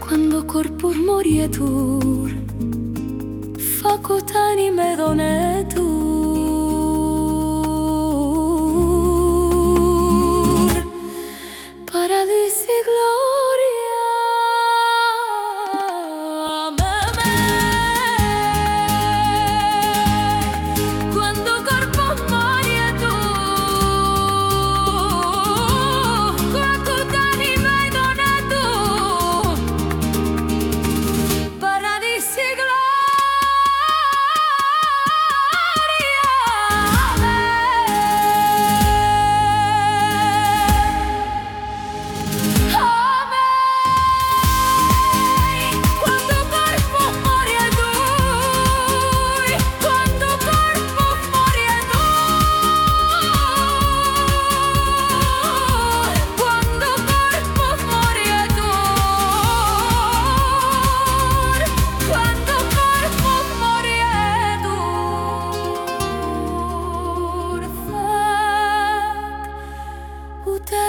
Quando corpur morietur, facut anime donetur,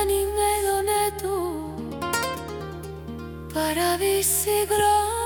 anime donetu paradisi gran